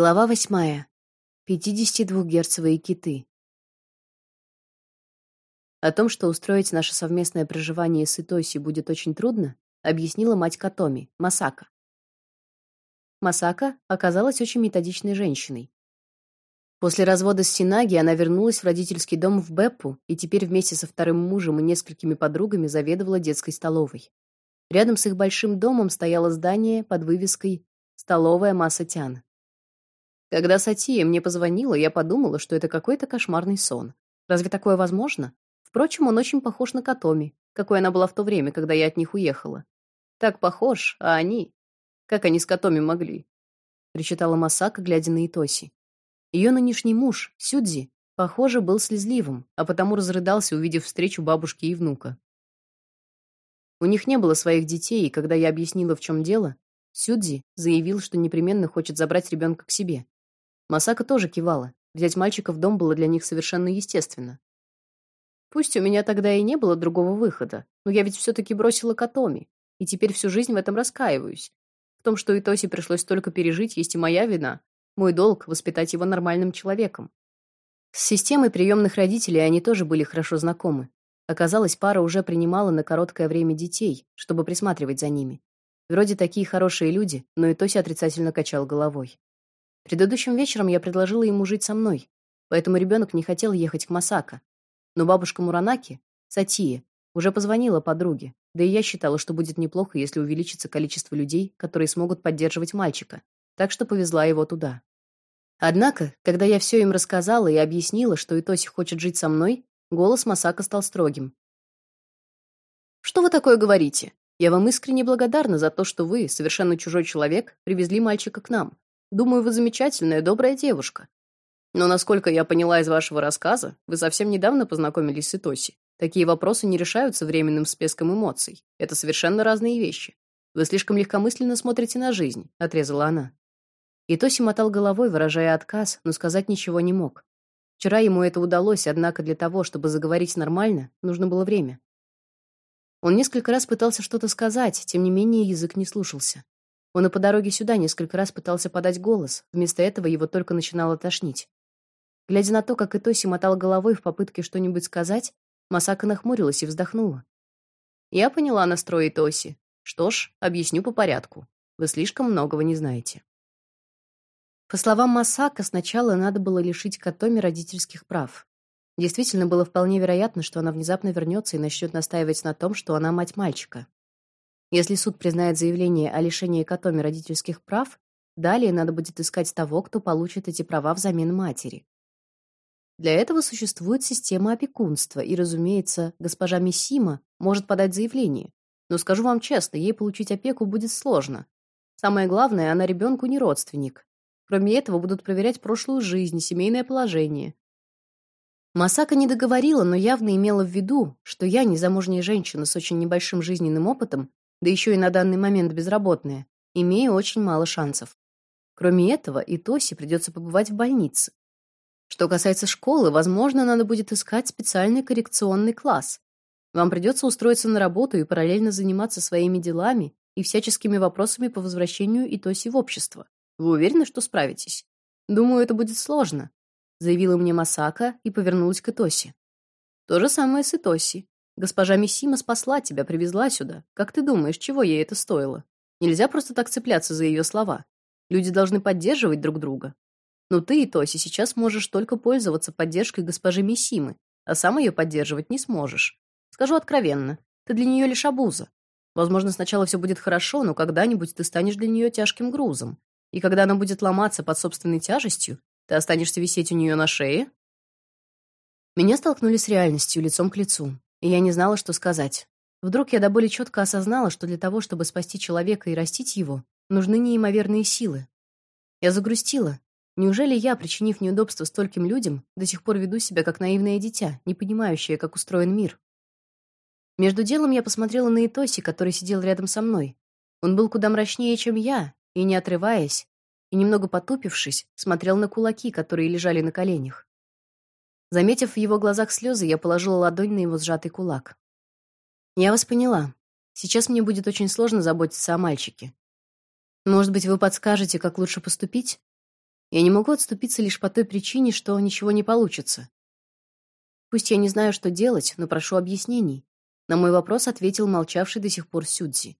Глава восьмая. 52-герцовые киты. О том, что устроить наше совместное проживание с Итоси будет очень трудно, объяснила мать Катоми, Масака. Масака оказалась очень методичной женщиной. После развода с Синаги она вернулась в родительский дом в Беппу и теперь вместе со вторым мужем и несколькими подругами заведовала детской столовой. Рядом с их большим домом стояло здание под вывеской «Столовая Масатян». Когда Сатия мне позвонила, я подумала, что это какой-то кошмарный сон. Разве такое возможно? Впрочем, он очень похож на Катоми, какой она была в то время, когда я от них уехала. Так похож, а они... Как они с Катоми могли? Причитала Масака, глядя на Итоси. Ее нынешний муж, Сюдзи, похоже, был слезливым, а потому разрыдался, увидев встречу бабушки и внука. У них не было своих детей, и когда я объяснила, в чем дело, Сюдзи заявил, что непременно хочет забрать ребенка к себе. Масака тоже кивала. Взять мальчика в дом было для них совершенно естественно. Пусть у меня тогда и не было другого выхода, но я ведь все таки бросила Катоми, и теперь всю жизнь в этом раскаиваюсь. В том, что Итоси пришлось столько пережить, есть и моя вина. Мой долг воспитать его нормальным человеком. С системой приемных родителей они тоже были хорошо знакомы. Оказалось, пара уже принимала на короткое время детей, чтобы присматривать за ними. Вроде такие хорошие люди, но Итоси отрицательно качал головой. Предыдущим вечером я предложила ему жить со мной, поэтому ребенок не хотел ехать к Масака. Но бабушка Муранаки, Сатия, уже позвонила подруге, да и я считала, что будет неплохо, если увеличится количество людей, которые смогут поддерживать мальчика, так что повезла его туда. Однако, когда я все им рассказала и объяснила, что Итоси хочет жить со мной, голос Масака стал строгим. «Что вы такое говорите? Я вам искренне благодарна за то, что вы, совершенно чужой человек, привезли мальчика к нам. Думаю, вы замечательная, добрая девушка. Но насколько я поняла из вашего рассказа, вы совсем недавно познакомились с Итоси. Такие вопросы не решаются временным всплеском эмоций. Это совершенно разные вещи. Вы слишком легкомысленно смотрите на жизнь, отрезала она. Итоси мотал головой, выражая отказ, но сказать ничего не мог. Вчера ему это удалось, однако для того, чтобы заговорить нормально, нужно было время. Он несколько раз пытался что-то сказать, тем не менее язык не слушался. Он и по дороге сюда несколько раз пытался подать голос, вместо этого его только начинало тошнить. Глядя на то, как Итоси мотал головой в попытке что-нибудь сказать, Масака нахмурилась и вздохнула. Я поняла настрой Итоси. Что ж, объясню по порядку. Вы слишком многого не знаете. По словам Масака, сначала надо было лишить Катоми родительских прав. Действительно было вполне вероятно, что она внезапно вернется и начнет настаивать на том, что она мать мальчика. Если суд признает заявление о лишении Катоми родительских прав, далее надо будет искать того, кто получит эти права взамен матери. Для этого существует система опекунства, и, разумеется, госпожа Миссима может подать заявление. Но скажу вам честно, ей получить опеку будет сложно. Самое главное, она ребенку не родственник. Кроме этого, будут проверять прошлую жизнь, семейное положение. Масака не договорила, но явно имела в виду, что я, незамужняя женщина с очень небольшим жизненным опытом, да еще и на данный момент безработная, имею очень мало шансов. Кроме этого, и Тоси придется побывать в больнице. Что касается школы, возможно, надо будет искать специальный коррекционный класс. Вам придется устроиться на работу и параллельно заниматься своими делами и всяческими вопросами по возвращению Итоси в общество. Вы уверены, что справитесь? Думаю, это будет сложно, заявила мне Масака и повернулась к Итоси. То же самое с Итоси. Госпожа Мисима спасла тебя, привезла сюда. Как ты думаешь, чего ей это стоило? Нельзя просто так цепляться за ее слова. Люди должны поддерживать друг друга. Но ты, Тоси, сейчас можешь только пользоваться поддержкой госпожи Мисимы, а сам ее поддерживать не сможешь. Скажу откровенно, ты для нее лишь обуза. Возможно, сначала все будет хорошо, но когда-нибудь ты станешь для нее тяжким грузом. И когда она будет ломаться под собственной тяжестью, ты останешься висеть у нее на шее. Меня столкнули с реальностью лицом к лицу и я не знала, что сказать. Вдруг я до боли четко осознала, что для того, чтобы спасти человека и растить его, нужны неимоверные силы. Я загрустила. Неужели я, причинив неудобства стольким людям, до сих пор веду себя как наивное дитя, не понимающее, как устроен мир? Между делом я посмотрела на Итоси, который сидел рядом со мной. Он был куда мрачнее, чем я, и не отрываясь, и немного потупившись, смотрел на кулаки, которые лежали на коленях. Заметив в его глазах слезы, я положила ладонь на его сжатый кулак. Я вас поняла. Сейчас мне будет очень сложно заботиться о мальчике. Может быть, вы подскажете, как лучше поступить? Я не могу отступиться лишь по той причине, что ничего не получится. Пусть я не знаю, что делать, но прошу объяснений. На мой вопрос ответил молчавший до сих пор Сюдзи.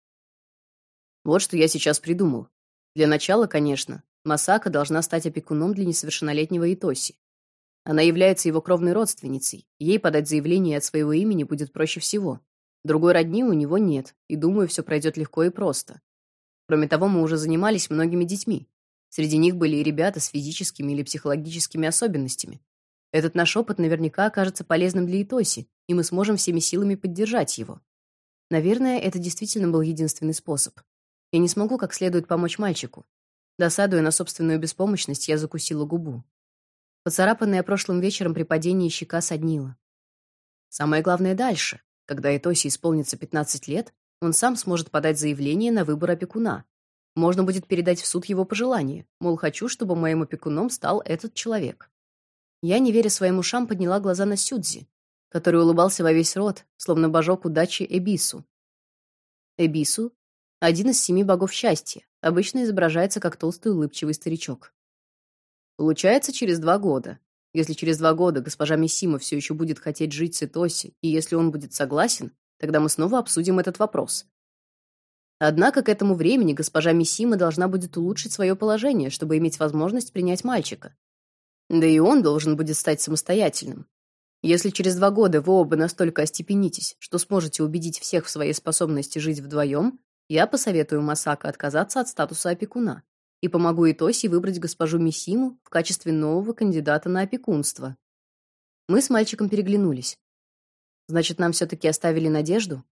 Вот что я сейчас придумал. Для начала, конечно, Масака должна стать опекуном для несовершеннолетнего Итоси. Она является его кровной родственницей. Ей подать заявление от своего имени будет проще всего. Другой родни у него нет, и думаю, все пройдет легко и просто. Кроме того, мы уже занимались многими детьми. Среди них были и ребята с физическими или психологическими особенностями. Этот наш опыт наверняка окажется полезным для Итоси, и мы сможем всеми силами поддержать его. Наверное, это действительно был единственный способ. Я не смогу как следует помочь мальчику. Досадуя на собственную беспомощность, я закусила губу. Поцарапанная прошлым вечером при падении щека соднила. Самое главное дальше. Когда Итоси исполнится 15 лет, он сам сможет подать заявление на выбор опекуна. Можно будет передать в суд его пожелание, мол, хочу, чтобы моим опекуном стал этот человек. Я, не веря своим ушам, подняла глаза на Сюдзи, который улыбался во весь рот, словно божок удачи Эбису. Эбису — один из семи богов счастья, обычно изображается как толстый улыбчивый старичок. Получается, через два года. Если через два года госпожа Миссима все еще будет хотеть жить с Итоси, и если он будет согласен, тогда мы снова обсудим этот вопрос. Однако к этому времени госпожа Миссима должна будет улучшить свое положение, чтобы иметь возможность принять мальчика. Да и он должен будет стать самостоятельным. Если через два года вы оба настолько остепенитесь, что сможете убедить всех в своей способности жить вдвоем, я посоветую Масака отказаться от статуса опекуна и помогу Итоси выбрать госпожу Мисиму в качестве нового кандидата на опекунство. Мы с мальчиком переглянулись. Значит, нам все таки оставили надежду?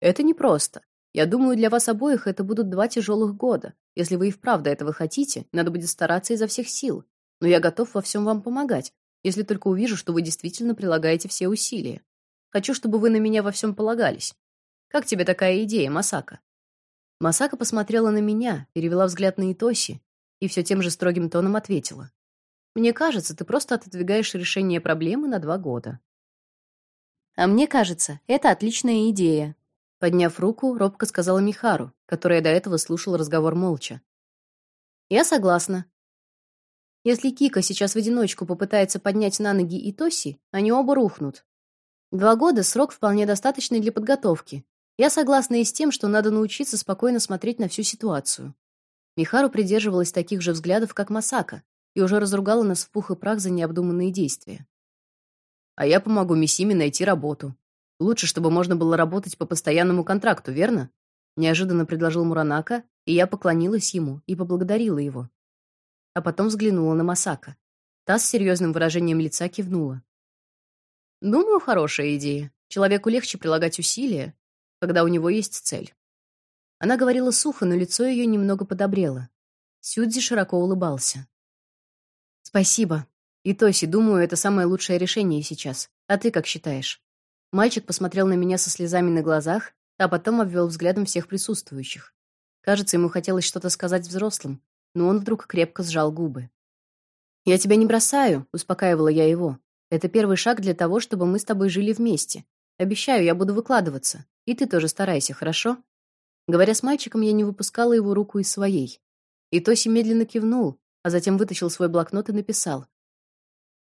Это непросто. Я думаю, для вас обоих это будут два тяжелых года. Если вы и вправду этого хотите, надо будет стараться изо всех сил но я готов во всем вам помогать, если только увижу, что вы действительно прилагаете все усилия. Хочу, чтобы вы на меня во всем полагались. Как тебе такая идея, Масака? Масака посмотрела на меня, перевела взгляд на Итоси и все тем же строгим тоном ответила: "Мне кажется, ты просто отодвигаешь решение проблемы на два года". А мне кажется, это отличная идея, подняв руку, робко сказала Михару, которая до этого слушала разговор молча. Я согласна, если Кика сейчас в одиночку попытается поднять на ноги Итоси, они оба рухнут. Два года срок вполне достаточный для подготовки. Я согласна и с тем, что надо научиться спокойно смотреть на всю ситуацию. Михару придерживалась таких же взглядов, как Масака, и уже разругала нас в пух и прах за необдуманные действия. А я помогу Мисиме найти работу. Лучше, чтобы можно было работать по постоянному контракту, верно? Неожиданно предложил Муранака, и я поклонилась ему и поблагодарила его а потом взглянула на Масака. Та с серьезным выражением лица кивнула. Думаю, хорошая идея. Человеку легче прилагать усилия, когда у него есть цель. Она говорила сухо, но лицо ее немного подобрело. Сюдзи широко улыбался. Спасибо. И Тоси, думаю, это самое лучшее решение сейчас. А ты как считаешь? Мальчик посмотрел на меня со слезами на глазах, а потом обвел взглядом всех присутствующих. Кажется, ему хотелось что-то сказать взрослым, но он вдруг крепко сжал губы. «Я тебя не бросаю», — успокаивала я его. «Это первый шаг для того, чтобы мы с тобой жили вместе. Обещаю, я буду выкладываться. И ты тоже старайся, хорошо?» Говоря с мальчиком, я не выпускала его руку из своей. И Тоси медленно кивнул, а затем вытащил свой блокнот и написал.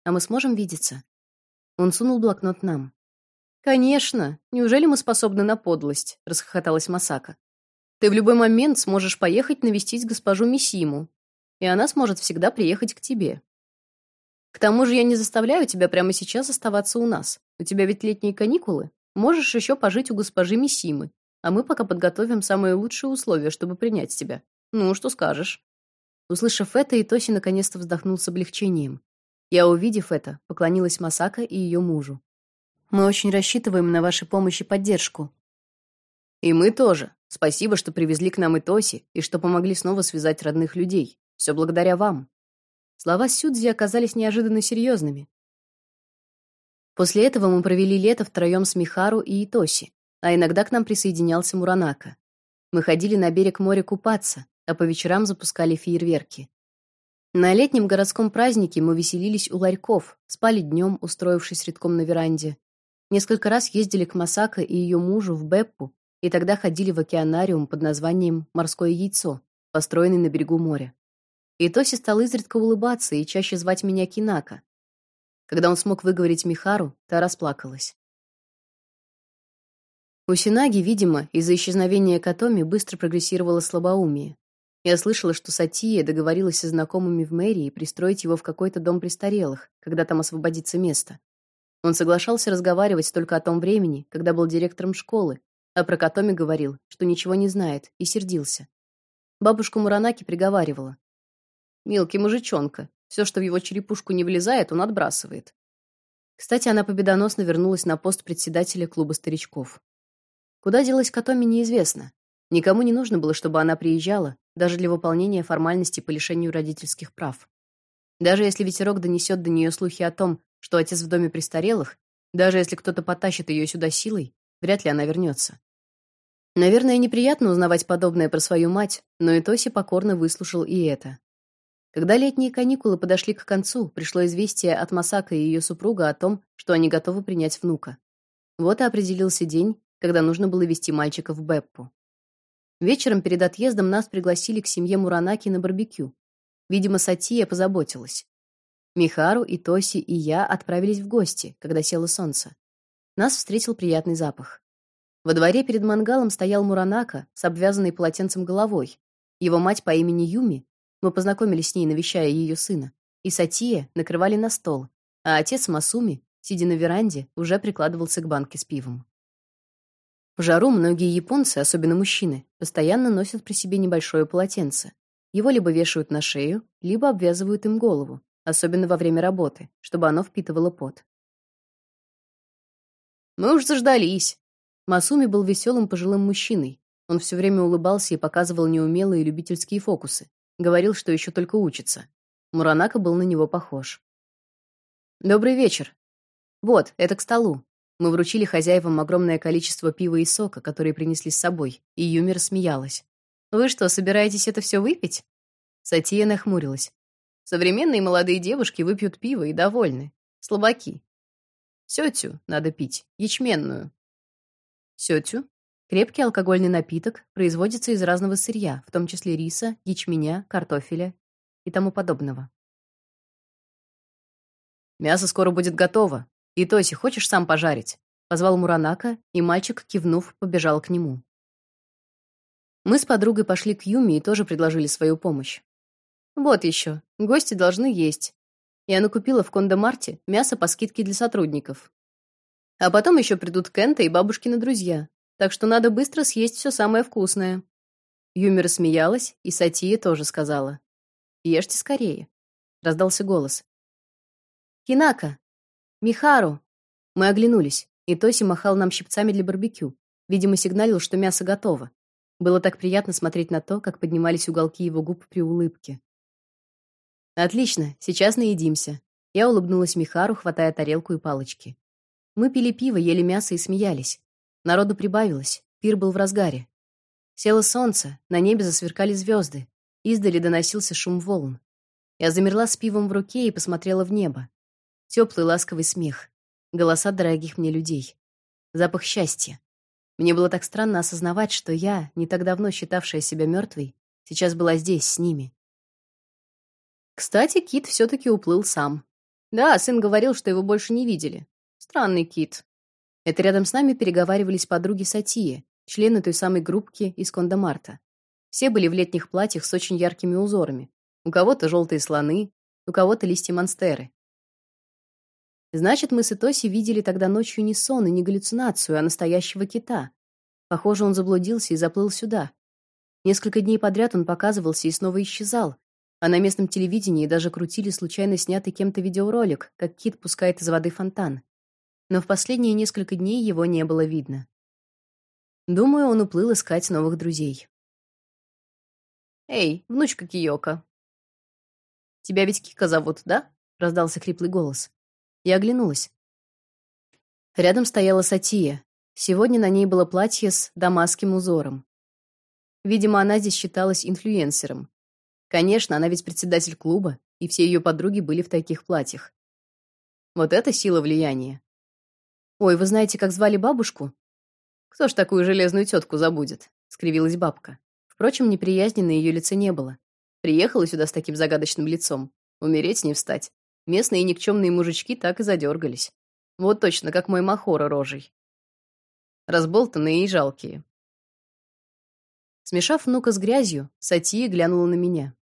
«А мы сможем видеться?» Он сунул блокнот нам. «Конечно! Неужели мы способны на подлость?» — расхохоталась Масака. Ты в любой момент сможешь поехать навестить госпожу Мисиму, и она сможет всегда приехать к тебе. К тому же я не заставляю тебя прямо сейчас оставаться у нас. У тебя ведь летние каникулы. Можешь еще пожить у госпожи Мисимы, а мы пока подготовим самые лучшие условия, чтобы принять тебя. Ну, что скажешь?» Услышав это, Итоси наконец-то вздохнул с облегчением. Я, увидев это, поклонилась Масака и ее мужу. «Мы очень рассчитываем на вашу помощь и поддержку». «И мы тоже», Спасибо, что привезли к нам и Тоси, и что помогли снова связать родных людей. Все благодаря вам. Слова Сюдзи оказались неожиданно серьезными. После этого мы провели лето втроем с Михару и Итоси, а иногда к нам присоединялся Муранака. Мы ходили на берег моря купаться, а по вечерам запускали фейерверки. На летнем городском празднике мы веселились у ларьков, спали днем, устроившись редком на веранде. Несколько раз ездили к Масака и ее мужу в Беппу и тогда ходили в океанариум под названием «Морское яйцо», построенный на берегу моря. И Тоси стал изредка улыбаться и чаще звать меня Кинака. Когда он смог выговорить Михару, та расплакалась. У Синаги, видимо, из-за исчезновения Катоми быстро прогрессировало слабоумие. Я слышала, что Сатия договорилась со знакомыми в мэрии пристроить его в какой-то дом престарелых, когда там освободится место. Он соглашался разговаривать только о том времени, когда был директором школы, а про Катоми говорил, что ничего не знает, и сердился. Бабушка Муранаки приговаривала: "Мелкий мужичонка, все, что в его черепушку не влезает, он отбрасывает". Кстати, она победоносно вернулась на пост председателя клуба старичков. Куда делась Катоми, неизвестно. Никому не нужно было, чтобы она приезжала, даже для выполнения формальностей по лишению родительских прав. Даже если ветерок донесет до нее слухи о том, что отец в доме престарелых, даже если кто-то потащит ее сюда силой, вряд ли она вернется. Наверное, неприятно узнавать подобное про свою мать, но и Тоси покорно выслушал и это. Когда летние каникулы подошли к концу, пришло известие от Масака и ее супруга о том, что они готовы принять внука. Вот и определился день, когда нужно было вести мальчика в Беппу. Вечером перед отъездом нас пригласили к семье Муранаки на барбекю. Видимо, Сатия позаботилась. Михару и Тоси и я отправились в гости, когда село солнце. Нас встретил приятный запах. Во дворе перед мангалом стоял Муранака с обвязанной полотенцем головой. Его мать по имени Юми, мы познакомились с ней, навещая ее сына, и Сатия накрывали на стол, а отец Масуми, сидя на веранде, уже прикладывался к банке с пивом. В жару многие японцы, особенно мужчины, постоянно носят при себе небольшое полотенце. Его либо вешают на шею, либо обвязывают им голову, особенно во время работы, чтобы оно впитывало пот. Мы уж заждались. Масуми был веселым пожилым мужчиной. Он все время улыбался и показывал неумелые любительские фокусы. Говорил, что еще только учится. Муранака был на него похож. Добрый вечер. Вот, это к столу. Мы вручили хозяевам огромное количество пива и сока, которые принесли с собой, и Юми рассмеялась. Вы что, собираетесь это все выпить? Сатия нахмурилась. Современные молодые девушки выпьют пиво и довольны. Слабаки. Сётю надо пить, ячменную. Сётю крепкий алкогольный напиток, производится из разного сырья, в том числе риса, ячменя, картофеля и тому подобного. Мясо скоро будет готово, «И Тоси, хочешь сам пожарить?» — позвал Муранака, и мальчик, кивнув, побежал к нему. Мы с подругой пошли к Юми и тоже предложили свою помощь. Вот еще, гости должны есть. Я накупила в Кондомарте мясо по скидке для сотрудников. А потом еще придут Кента и бабушкины друзья, так что надо быстро съесть все самое вкусное. Юми рассмеялась, и Сатия тоже сказала: "Ешьте скорее", раздался голос. Кинака, Михару. Мы оглянулись, и Тоси махал нам щипцами для барбекю. Видимо, сигналил, что мясо готово. Было так приятно смотреть на то, как поднимались уголки его губ при улыбке. Отлично, сейчас наедимся. Я улыбнулась Михару, хватая тарелку и палочки. Мы пили пиво, ели мясо и смеялись. Народу прибавилось, пир был в разгаре. Село солнце, на небе засверкали звезды. Издали доносился шум волн. Я замерла с пивом в руке и посмотрела в небо. Теплый ласковый смех, голоса дорогих мне людей, запах счастья. Мне было так странно осознавать, что я, не так давно считавшая себя мертвой, сейчас была здесь с ними. Кстати, Кит все таки уплыл сам. Да, сын говорил, что его больше не видели. Странный Кит. Это рядом с нами переговаривались подруги Сатии, члены той самой группки из Кондомарта. Все были в летних платьях с очень яркими узорами. У кого-то желтые слоны, у кого-то листья монстеры. Значит, мы с Итоси видели тогда ночью не сон и не галлюцинацию, а настоящего кита. Похоже, он заблудился и заплыл сюда. Несколько дней подряд он показывался и снова исчезал. А на местном телевидении даже крутили случайно снятый кем-то видеоролик, как кит пускает из воды фонтан. Но в последние несколько дней его не было видно. Думаю, он уплыл искать новых друзей. Эй, внучка Киёка. Тебя ведь Кика зовут, да? раздался хриплый голос. Я оглянулась. Рядом стояла Сатия. Сегодня на ней было платье с дамасским узором. Видимо, она здесь считалась инфлюенсером. Конечно, она ведь председатель клуба, и все ее подруги были в таких платьях. Вот это сила влияния. Ой, вы знаете, как звали бабушку? Кто ж такую железную тетку забудет? скривилась бабка. Впрочем, неприязни на ее лице не было. Приехала сюда с таким загадочным лицом. Умереть не встать. Местные никчемные мужички так и задергались. Вот точно, как мой Махора рожей. Разболтанные и жалкие. Смешав внука с грязью, Сатия глянула на меня.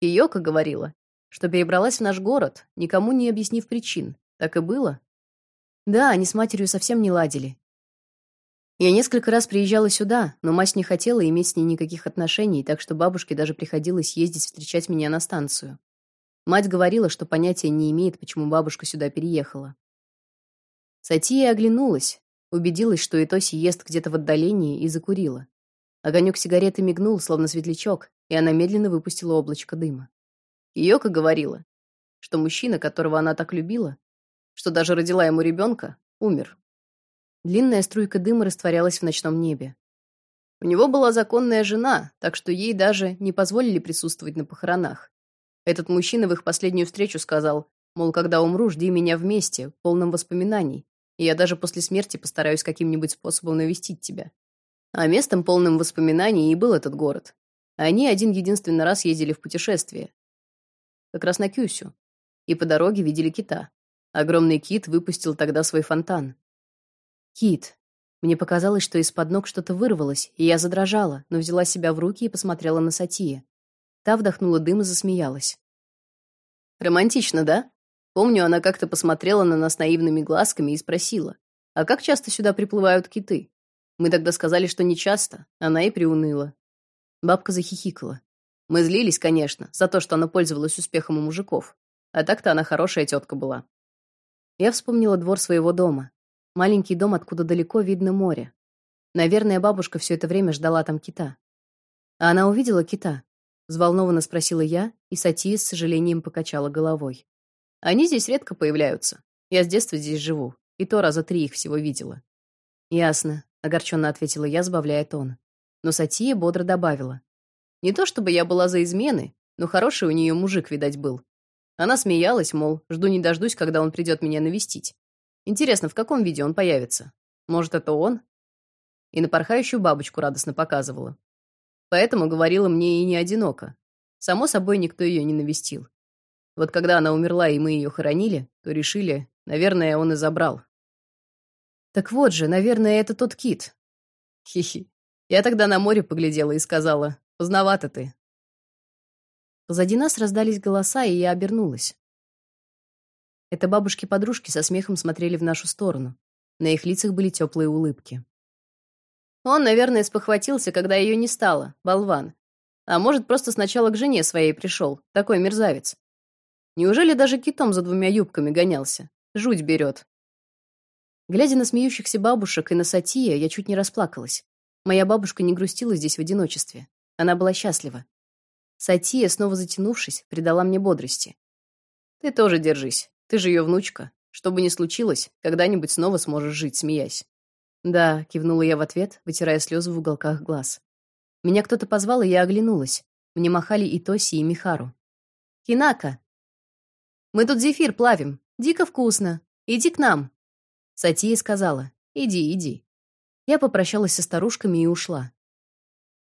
Йока говорила, что перебралась в наш город, никому не объяснив причин. Так и было? Да, они с матерью совсем не ладили. Я несколько раз приезжала сюда, но мать не хотела иметь с ней никаких отношений, так что бабушке даже приходилось ездить встречать меня на станцию. Мать говорила, что понятия не имеет, почему бабушка сюда переехала. Сатия оглянулась, убедилась, что Итоси ест где-то в отдалении, и закурила. Огонек сигареты мигнул, словно светлячок, и она медленно выпустила облачко дыма. Йока говорила, что мужчина, которого она так любила, что даже родила ему ребенка, умер. Длинная струйка дыма растворялась в ночном небе. У него была законная жена, так что ей даже не позволили присутствовать на похоронах. Этот мужчина в их последнюю встречу сказал, мол, когда умру, жди меня вместе, полном воспоминаний, и я даже после смерти постараюсь каким-нибудь способом навестить тебя. А местом полным воспоминаний и был этот город. Они один единственный раз ездили в путешествие. Как раз на Кюсю. И по дороге видели кита. Огромный кит выпустил тогда свой фонтан. Кит. Мне показалось, что из-под ног что-то вырвалось, и я задрожала, но взяла себя в руки и посмотрела на Сатия. Та вдохнула дым и засмеялась. Романтично, да? Помню, она как-то посмотрела на нас наивными глазками и спросила: "А как часто сюда приплывают киты?" Мы тогда сказали, что не часто. Она и приуныла. Бабка захихикала. Мы злились, конечно, за то, что она пользовалась успехом у мужиков. А так-то она хорошая тетка была. Я вспомнила двор своего дома. Маленький дом, откуда далеко видно море. Наверное, бабушка все это время ждала там кита. А она увидела кита? взволнованно спросила я, и Сатия с сожалением покачала головой. Они здесь редко появляются. Я с детства здесь живу, и то раза три их всего видела. Ясно, огорченно ответила я, сбавляя тон. Но Сатия бодро добавила: Не то чтобы я была за измены, но хороший у нее мужик, видать, был. Она смеялась, мол, жду не дождусь, когда он придет меня навестить. Интересно, в каком виде он появится? Может, это он? И на порхающую бабочку радостно показывала. Поэтому говорила мне и не одиноко. Само собой, никто ее не навестил. Вот когда она умерла, и мы ее хоронили, то решили, наверное, он и забрал. Так вот же, наверное, это тот кит. Хи-хи. Я тогда на море поглядела и сказала: "Поздновато ты". Позади нас раздались голоса, и я обернулась. Это бабушки-подружки со смехом смотрели в нашу сторону. На их лицах были теплые улыбки. Он, наверное, спохватился, когда ее не стало, болван. А может, просто сначала к жене своей пришел, такой мерзавец. Неужели даже китом за двумя юбками гонялся? Жуть берет. Глядя на смеющихся бабушек и на Сатия, я чуть не расплакалась. Моя бабушка не грустила здесь в одиночестве. Она была счастлива. Сатия, снова затянувшись, придала мне бодрости. Ты тоже держись. Ты же ее внучка. Что бы ни случилось, когда-нибудь снова сможешь жить, смеясь. Да, кивнула я в ответ, вытирая слезы в уголках глаз. Меня кто-то позвал, и я оглянулась. Мне махали и Тоси, и Михару. Кинака. Мы тут зефир плавим. Дико вкусно. Иди к нам. Сатия сказала: "Иди, иди". Я попрощалась со старушками и ушла.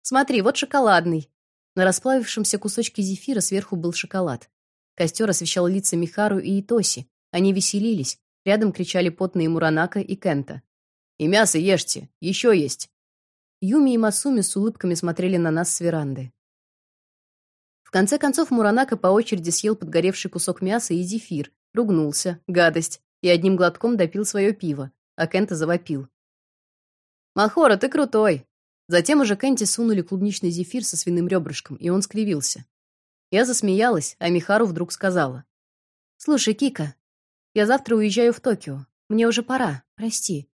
Смотри, вот шоколадный. На расплавившемся кусочке зефира сверху был шоколад. Костер освещал лица Михару и Итоси. Они веселились. Рядом кричали потные Муранака и Кента. «И мясо ешьте! Еще есть!» Юми и Масуми с улыбками смотрели на нас с веранды. В конце концов Муранака по очереди съел подгоревший кусок мяса и зефир, ругнулся, гадость, и одним глотком допил свое пиво, а Кента завопил. «Махора, ты крутой!» Затем уже Кенти сунули клубничный зефир со свиным ребрышком, и он скривился. Я засмеялась, а Михару вдруг сказала: "Слушай, Кика, я завтра уезжаю в Токио. Мне уже пора. Прости".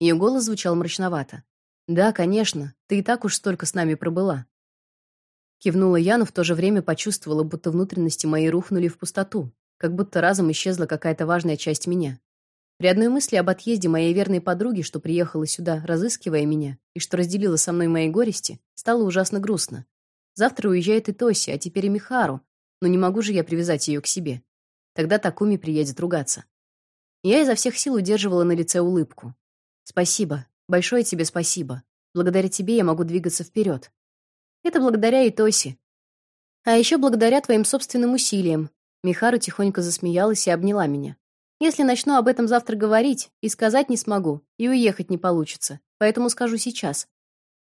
Ее голос звучал мрачновато. "Да, конечно. Ты и так уж столько с нами пробыла". Кивнула я, но в то же время почувствовала, будто внутренности мои рухнули в пустоту, как будто разом исчезла какая-то важная часть меня. При одной мысли об отъезде моей верной подруги, что приехала сюда, разыскивая меня, и что разделила со мной мои горести, стало ужасно грустно. Завтра уезжает и Тоси, а теперь и Михару. Но не могу же я привязать ее к себе. Тогда Такуми приедет ругаться. Я изо всех сил удерживала на лице улыбку. Спасибо. Большое тебе спасибо. Благодаря тебе я могу двигаться вперед. Это благодаря и Тоси. А еще благодаря твоим собственным усилиям. Михару тихонько засмеялась и обняла меня. Если начну об этом завтра говорить, и сказать не смогу, и уехать не получится. Поэтому скажу сейчас.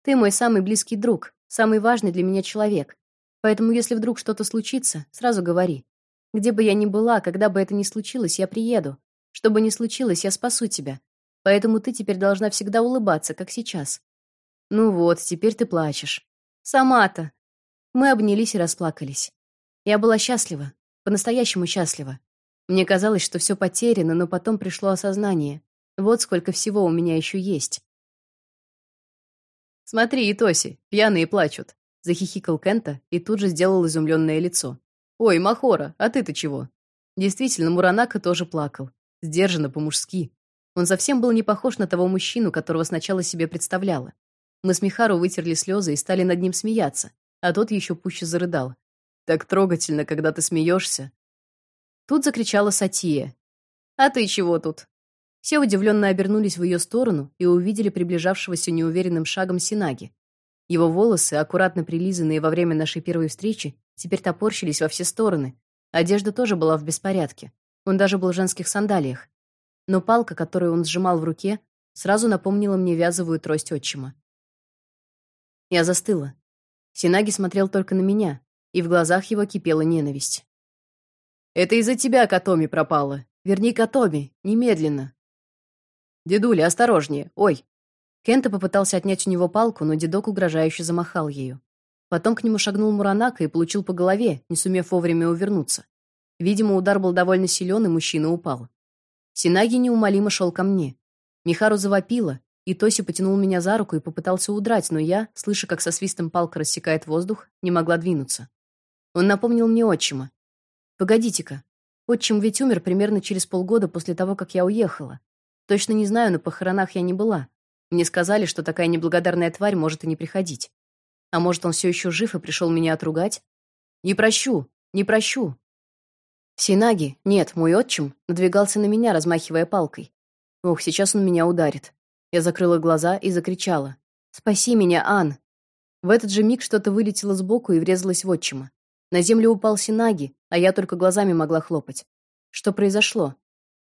Ты мой самый близкий друг, самый важный для меня человек. Поэтому если вдруг что-то случится, сразу говори. Где бы я ни была, когда бы это ни случилось, я приеду. Что бы ни случилось, я спасу тебя. Поэтому ты теперь должна всегда улыбаться, как сейчас. Ну вот, теперь ты плачешь. Сама-то. Мы обнялись и расплакались. Я была счастлива, по-настоящему счастлива. Мне казалось, что все потеряно, но потом пришло осознание. Вот сколько всего у меня еще есть. Смотри, и Тоси, пьяные плачут, захихикал Кента и тут же сделал изумленное лицо. Ой, Махора, а ты-то чего? Действительно, Муранака тоже плакал, сдержанно по-мужски. Он совсем был не похож на того мужчину, которого сначала себе представляла. Мы с Михару вытерли слезы и стали над ним смеяться, а тот еще пуще зарыдал. Так трогательно, когда ты смеешься. Тут закричала Сатия. А ты чего тут? Все удивленно обернулись в ее сторону и увидели приближавшегося неуверенным шагом Синаги. Его волосы, аккуратно прилизанные во время нашей первой встречи, теперь топорщились во все стороны. Одежда тоже была в беспорядке. Он даже был в женских сандалиях. Но палка, которую он сжимал в руке, сразу напомнила мне вязовую трость отчима. Я застыла. Синаги смотрел только на меня, и в глазах его кипела ненависть. «Это из-за тебя Катоми пропала. Верни Катоми, немедленно!» «Дедуля, осторожнее! Ой!» Кента попытался отнять у него палку, но дедок угрожающе замахал ею. Потом к нему шагнул Муранака и получил по голове, не сумев вовремя увернуться. Видимо, удар был довольно силен, и мужчина упал. Синаги неумолимо шел ко мне. Михару завопила, и Тоси потянул меня за руку и попытался удрать, но я, слыша, как со свистом палка рассекает воздух, не могла двинуться. Он напомнил мне отчима. Погодите-ка. Отчим ведь умер примерно через полгода после того, как я уехала. Точно не знаю, на похоронах я не была. Мне сказали, что такая неблагодарная тварь может и не приходить. А может, он все еще жив и пришел меня отругать? Не прощу, не прощу. Синаги, нет, мой отчим, надвигался на меня, размахивая палкой. Ох, сейчас он меня ударит. Я закрыла глаза и закричала: "Спаси меня, Ан!" В этот же миг что-то вылетело сбоку и врезалось в отчима. На землю упал Синаги, а я только глазами могла хлопать. Что произошло?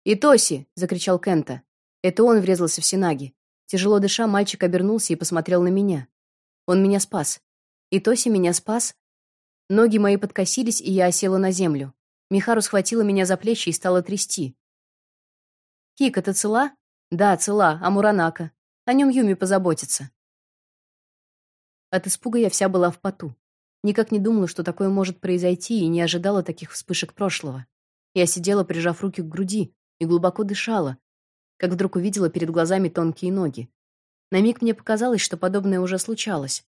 «Итоси!» — закричал Кента. Это он врезался в Синаги. Тяжело дыша, мальчик обернулся и посмотрел на меня. Он меня спас. Итоси меня спас. Ноги мои подкосились, и я осела на землю. Михару схватила меня за плечи и стала трясти. «Кика, ты цела?» Да, цела, а Муранака. О нем Юми позаботится. От испуга я вся была в поту. Никак не думала, что такое может произойти, и не ожидала таких вспышек прошлого. Я сидела, прижав руки к груди, и глубоко дышала, как вдруг увидела перед глазами тонкие ноги. На миг мне показалось, что подобное уже случалось.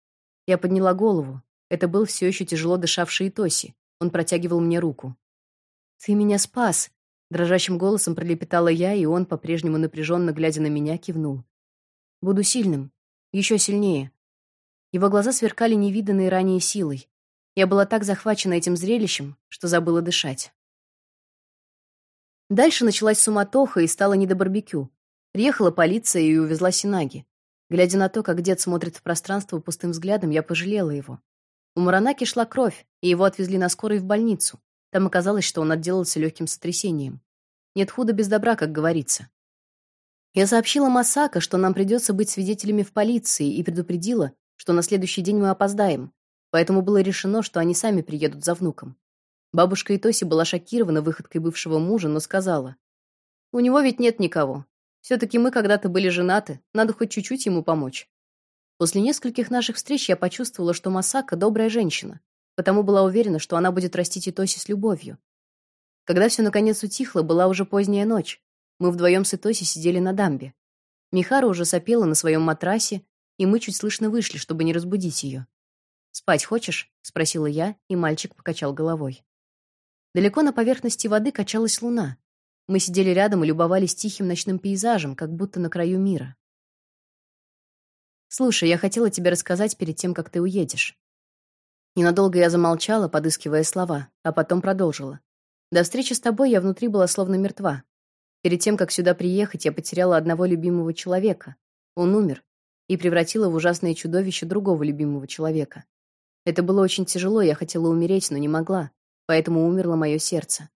Я подняла голову. Это был все еще тяжело дышавший Тоси. Он протягивал мне руку. «Ты меня спас!» дрожащим голосом пролепетала я, и он, по-прежнему напряженно глядя на меня, кивнул. Буду сильным, еще сильнее. Его глаза сверкали невиданной ранее силой. Я была так захвачена этим зрелищем, что забыла дышать. Дальше началась суматоха и стало не до барбекю. Приехала полиция и увезла Синаги. Глядя на то, как дед смотрит в пространство пустым взглядом, я пожалела его. У Муранаки шла кровь, и его отвезли на скорой в больницу. Там оказалось, что он отделался легким сотрясением. Нет худа без добра, как говорится. Я сообщила Масака, что нам придется быть свидетелями в полиции, и предупредила, что на следующий день мы опоздаем. Поэтому было решено, что они сами приедут за внуком. Бабушка Итоси была шокирована выходкой бывшего мужа, но сказала: "У него ведь нет никого. все таки мы когда-то были женаты, надо хоть чуть-чуть ему помочь". После нескольких наших встреч я почувствовала, что Масака добрая женщина, потому была уверена, что она будет растить Итоси с любовью. Когда все наконец утихло, была уже поздняя ночь. Мы вдвоем с Итоси сидели на дамбе. Михара уже сопела на своем матрасе, и мы чуть слышно вышли, чтобы не разбудить ее. «Спать хочешь?» — спросила я, и мальчик покачал головой. Далеко на поверхности воды качалась луна. Мы сидели рядом и любовались тихим ночным пейзажем, как будто на краю мира. «Слушай, я хотела тебе рассказать перед тем, как ты уедешь. Ненадолго я замолчала, подыскивая слова, а потом продолжила. До встречи с тобой я внутри была словно мертва. Перед тем, как сюда приехать, я потеряла одного любимого человека. Он умер и превратила в ужасное чудовище другого любимого человека. Это было очень тяжело, я хотела умереть, но не могла, поэтому умерло мое сердце.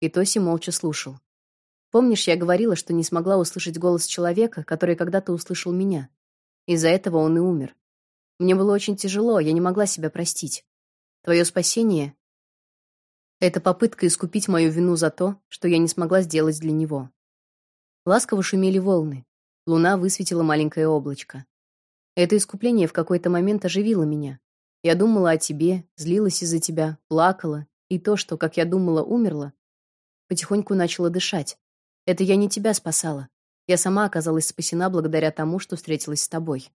И Тоси молча слушал. Помнишь, я говорила, что не смогла услышать голос человека, который когда-то услышал меня? Из-за этого он и умер. Мне было очень тяжело, я не могла себя простить. Твое спасение это попытка искупить мою вину за то, что я не смогла сделать для него. Ласково шумели волны. Луна высветила маленькое облачко. Это искупление в какой-то момент оживило меня. Я думала о тебе, злилась из-за тебя, плакала, и то, что, как я думала, умерло, потихоньку начало дышать. Это я не тебя спасала. Я сама оказалась спасена благодаря тому, что встретилась с тобой.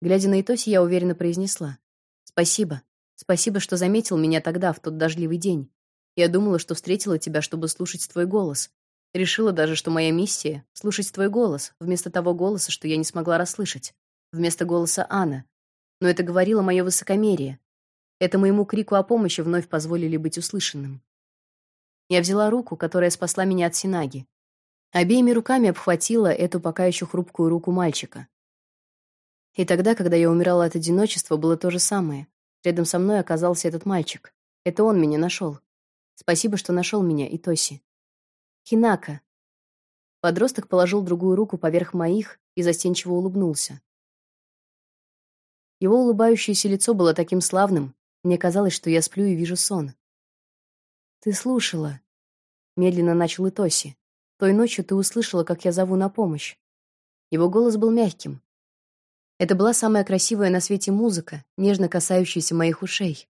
Глядя на Итоси, я уверенно произнесла: "Спасибо. Спасибо, что заметил меня тогда в тот дождливый день. Я думала, что встретила тебя, чтобы слушать твой голос. Решила даже, что моя миссия слушать твой голос, вместо того голоса, что я не смогла расслышать, вместо голоса Анны. Но это говорило мое высокомерие. Это моему крику о помощи вновь позволили быть услышанным. Я взяла руку, которая спасла меня от Синаги, Обеими руками обхватила эту пока еще хрупкую руку мальчика. И тогда, когда я умирала от одиночества, было то же самое. Рядом со мной оказался этот мальчик. Это он меня нашел. Спасибо, что нашел меня, и Тоси. Хинака. Подросток положил другую руку поверх моих и застенчиво улыбнулся. Его улыбающееся лицо было таким славным, мне казалось, что я сплю и вижу сон. Ты слушала, медленно начал Итоси. Той ночью ты услышала, как я зову на помощь. Его голос был мягким. Это была самая красивая на свете музыка, нежно касающаяся моих ушей.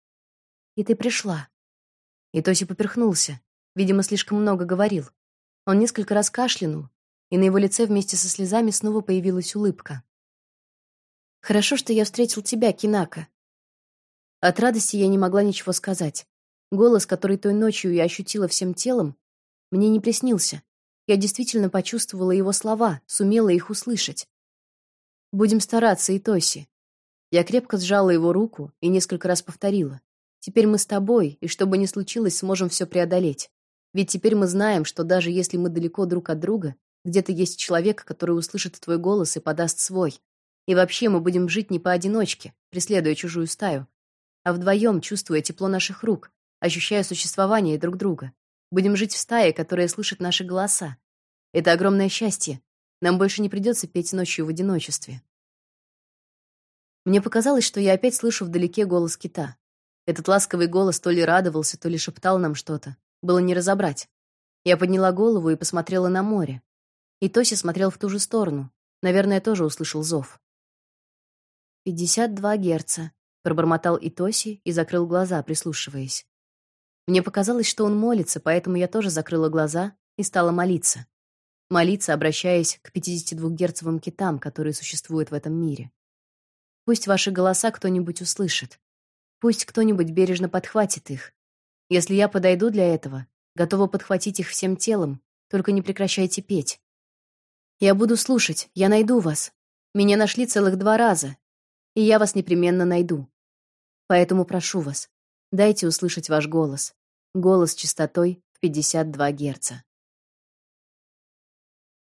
И ты пришла. И Тоси поперхнулся. Видимо, слишком много говорил. Он несколько раз кашлянул, и на его лице вместе со слезами снова появилась улыбка. Хорошо, что я встретил тебя, Кинака. От радости я не могла ничего сказать. Голос, который той ночью я ощутила всем телом, мне не приснился. Я действительно почувствовала его слова, сумела их услышать. Будем стараться, Итоси. Я крепко сжала его руку и несколько раз повторила: "Теперь мы с тобой, и что бы ни случилось, сможем все преодолеть. Ведь теперь мы знаем, что даже если мы далеко друг от друга, где-то есть человек, который услышит твой голос и подаст свой. И вообще мы будем жить не поодиночке, преследуя чужую стаю, а вдвоем, чувствуя тепло наших рук, ощущая существование друг друга. Будем жить в стае, которая слышит наши голоса. Это огромное счастье. Нам больше не придется петь ночью в одиночестве. Мне показалось, что я опять слышу вдалеке голос кита. Этот ласковый голос то ли радовался, то ли шептал нам что-то. Было не разобрать. Я подняла голову и посмотрела на море. И Тоси смотрел в ту же сторону. Наверное, тоже услышал зов. «Пятьдесят два герца», — пробормотал Итоси и закрыл глаза, прислушиваясь. Мне показалось, что он молится, поэтому я тоже закрыла глаза и стала молиться. Молиться, обращаясь к 52-герцовым китам, которые существуют в этом мире. Пусть ваши голоса кто-нибудь услышит. Пусть кто-нибудь бережно подхватит их. Если я подойду для этого, готова подхватить их всем телом, только не прекращайте петь. Я буду слушать, я найду вас. Меня нашли целых два раза, и я вас непременно найду. Поэтому прошу вас, Дайте услышать ваш голос. Голос частотой в 52 Гц.